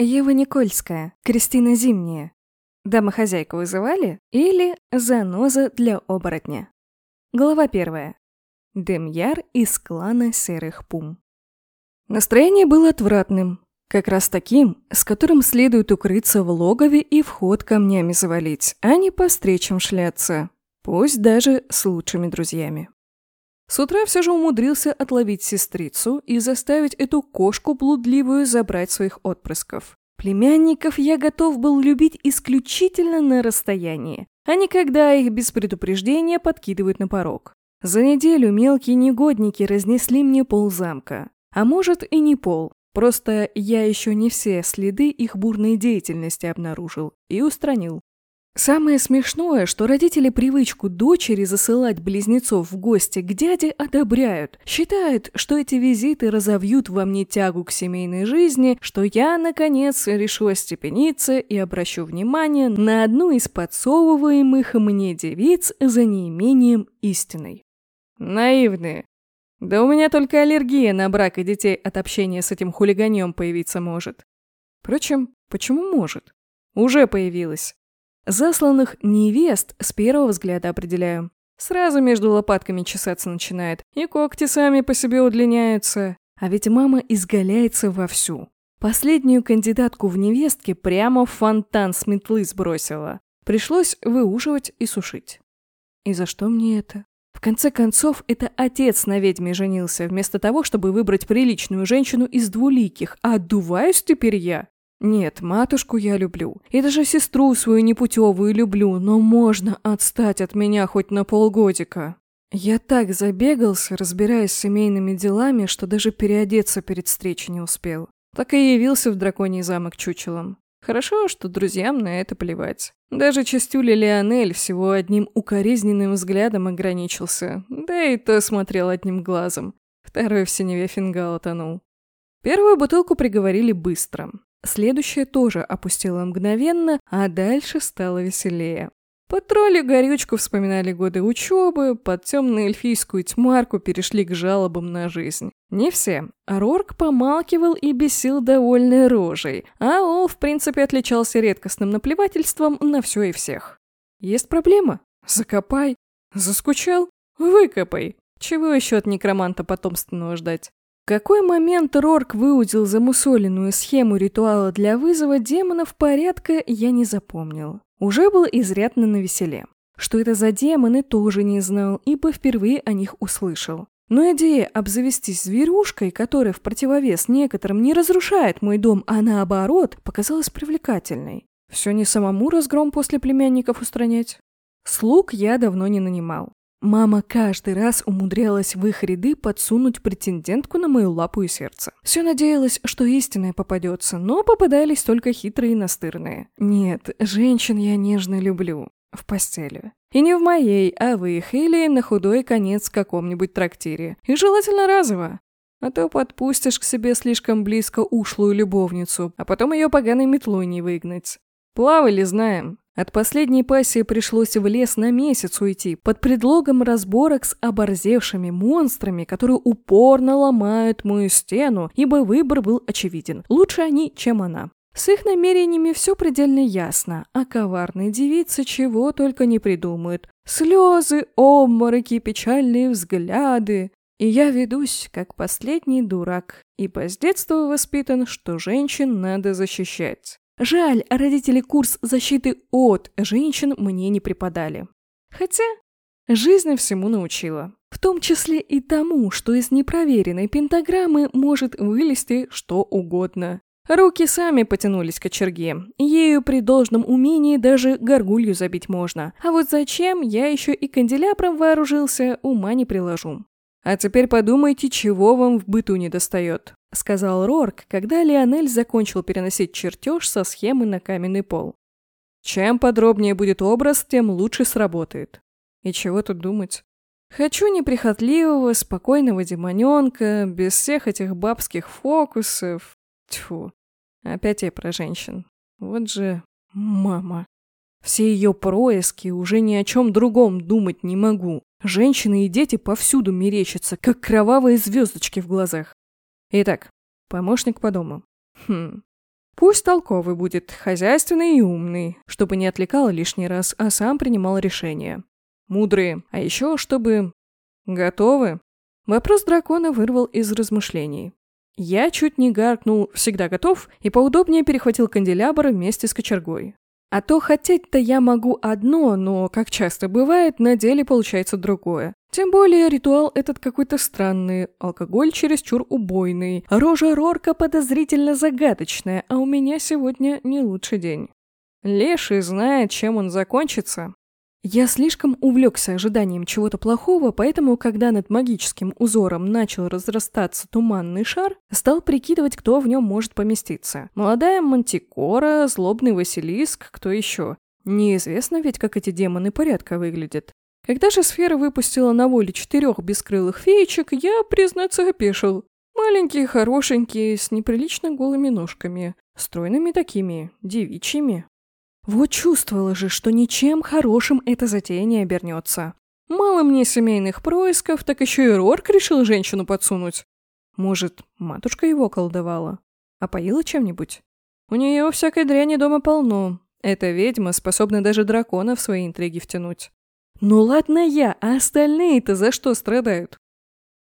Ева Никольская, Кристина Зимняя. Домохозяйку вызывали? Или заноза для оборотня? Глава первая. Демьяр из клана Серых Пум. Настроение было отвратным. Как раз таким, с которым следует укрыться в логове и вход камнями завалить, а не по встречам шляться. Пусть даже с лучшими друзьями. С утра все же умудрился отловить сестрицу и заставить эту кошку блудливую забрать своих отпрысков. Племянников я готов был любить исключительно на расстоянии, а не когда их без предупреждения подкидывают на порог. За неделю мелкие негодники разнесли мне пол замка. А может и не пол, просто я еще не все следы их бурной деятельности обнаружил и устранил. Самое смешное, что родители привычку дочери засылать близнецов в гости к дяде одобряют. Считают, что эти визиты разовьют во мне тягу к семейной жизни, что я, наконец, решу остепениться и обращу внимание на одну из подсовываемых мне девиц за неимением истинной. Наивные. Да у меня только аллергия на брак и детей от общения с этим хулиганем появиться может. Впрочем, почему может? Уже появилась. Засланных невест с первого взгляда определяю. Сразу между лопатками чесаться начинает, и когти сами по себе удлиняются. А ведь мама изгаляется вовсю. Последнюю кандидатку в невестке прямо в фонтан с метлы сбросила. Пришлось выуживать и сушить. И за что мне это? В конце концов, это отец на ведьме женился, вместо того, чтобы выбрать приличную женщину из двуликих, а отдуваюсь теперь я. Нет, матушку я люблю. И даже сестру свою непутевую люблю, но можно отстать от меня хоть на полгодика. Я так забегался, разбираясь с семейными делами, что даже переодеться перед встречей не успел. Так и явился в драконий замок чучелом. Хорошо, что друзьям на это плевать. Даже частюля Леонель всего одним укоризненным взглядом ограничился, да и то смотрел одним глазом. Второй в синеве фингала тонул. Первую бутылку приговорили быстро. Следующая тоже опустила мгновенно, а дальше стало веселее. Под троллю горючку вспоминали годы учебы, под темно-эльфийскую тьмарку перешли к жалобам на жизнь. Не все. Рорк помалкивал и бесил довольной рожей, а Ол, в принципе, отличался редкостным наплевательством на все и всех. Есть проблема? Закопай. Заскучал? Выкопай. Чего еще от некроманта потомственного ждать? Какой момент Рорк выудил замусоленную схему ритуала для вызова демонов порядка, я не запомнил. Уже был изрядно навеселе. Что это за демоны, тоже не знал, ибо впервые о них услышал. Но идея обзавестись зверюшкой, которая в противовес некоторым не разрушает мой дом, а наоборот, показалась привлекательной. Все не самому разгром после племянников устранять. Слуг я давно не нанимал. Мама каждый раз умудрялась в их ряды подсунуть претендентку на мою лапу и сердце. Все надеялась, что истинная попадется, но попадались только хитрые и настырные. Нет, женщин я нежно люблю. В постели. И не в моей, а в их, или на худой конец в каком-нибудь трактире. И желательно разово. А то подпустишь к себе слишком близко ушлую любовницу, а потом ее поганой метлой не выгнать. Плавали, знаем. От последней пассии пришлось в лес на месяц уйти, под предлогом разборок с оборзевшими монстрами, которые упорно ломают мою стену, ибо выбор был очевиден. Лучше они, чем она. С их намерениями все предельно ясно, а коварные девицы чего только не придумают. Слезы, обмороки, печальные взгляды. И я ведусь, как последний дурак, ибо с детства воспитан, что женщин надо защищать. Жаль, родители курс защиты от женщин мне не преподали. Хотя жизнь всему научила. В том числе и тому, что из непроверенной пентаграммы может вылезти что угодно. Руки сами потянулись к очерге. Ею при должном умении даже горгулью забить можно. А вот зачем я еще и канделябром вооружился, ума не приложу. А теперь подумайте, чего вам в быту не достает. — сказал Рорк, когда Лионель закончил переносить чертеж со схемы на каменный пол. «Чем подробнее будет образ, тем лучше сработает. И чего тут думать? Хочу неприхотливого, спокойного демоненка, без всех этих бабских фокусов. Тьфу, опять я про женщин. Вот же мама. Все ее происки уже ни о чем другом думать не могу. Женщины и дети повсюду мерещатся, как кровавые звездочки в глазах. Итак, помощник по дому. Хм. Пусть толковый будет, хозяйственный и умный, чтобы не отвлекал лишний раз, а сам принимал решения. Мудрые, а еще чтобы... Готовы? Вопрос дракона вырвал из размышлений. Я чуть не гаркнул «всегда готов» и поудобнее перехватил канделябр вместе с кочергой. А то хотеть-то я могу одно, но, как часто бывает, на деле получается другое. Тем более ритуал этот какой-то странный, алкоголь чересчур убойный, рожа Рорка подозрительно загадочная, а у меня сегодня не лучший день. Леший знает, чем он закончится, я слишком увлекся ожиданием чего-то плохого, поэтому, когда над магическим узором начал разрастаться туманный шар, стал прикидывать, кто в нем может поместиться. Молодая мантикора, злобный Василиск, кто еще. Неизвестно ведь, как эти демоны порядка выглядят. Когда же сфера выпустила на волю четырех бескрылых феечек, я, признаться, опешил. Маленькие, хорошенькие, с неприлично голыми ножками. Стройными такими, девичьими. Вот чувствовала же, что ничем хорошим эта затея не обернется. Мало мне семейных происков, так еще и Рорк решил женщину подсунуть. Может, матушка его колдовала? А поила чем-нибудь? У нее всякой дряни дома полно. Эта ведьма способна даже дракона в свои интриги втянуть. Ну ладно я, а остальные-то за что страдают?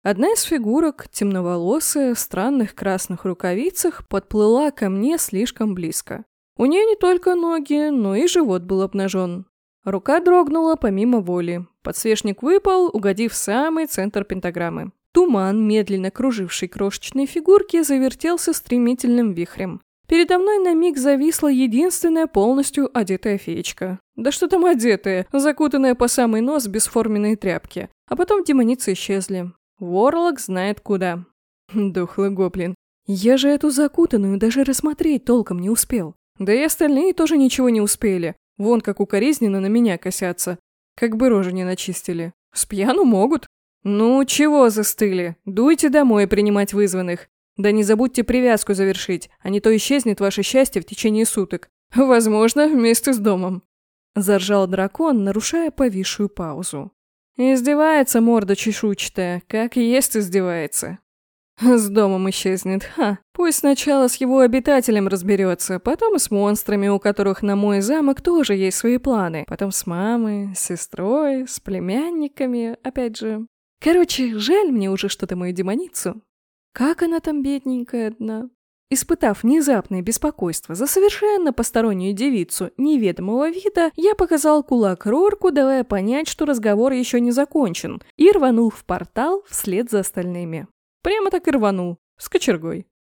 Одна из фигурок, темноволосая, в странных красных рукавицах, подплыла ко мне слишком близко. У нее не только ноги, но и живот был обнажен. Рука дрогнула помимо воли. Подсвечник выпал, угодив в самый центр пентаграммы. Туман, медленно круживший крошечные фигурки, завертелся стремительным вихрем. Передо мной на миг зависла единственная полностью одетая феечка. Да что там одетая, закутанная по самый нос бесформенные тряпки. А потом демоницы исчезли. Ворлок знает куда. Духлый гоблин. Я же эту закутанную даже рассмотреть толком не успел. Да и остальные тоже ничего не успели. Вон как укоризненно на меня косятся. Как бы рожи не начистили. С пьяну могут. Ну, чего застыли? Дуйте домой принимать вызванных. Да не забудьте привязку завершить, а не то исчезнет ваше счастье в течение суток. Возможно, вместе с домом. Заржал дракон, нарушая повисшую паузу. Издевается морда чешуйчатая, как есть издевается. С домом исчезнет, ха. Пусть сначала с его обитателем разберется, потом с монстрами, у которых на мой замок тоже есть свои планы. Потом с мамой, с сестрой, с племянниками, опять же. Короче, жаль мне уже что-то мою демоницу. Как она там бедненькая одна. Испытав внезапное беспокойство за совершенно постороннюю девицу неведомого вида, я показал кулак Рорку, давая понять, что разговор еще не закончен, и рванул в портал вслед за остальными. Прямо так и рванул. С кочергой.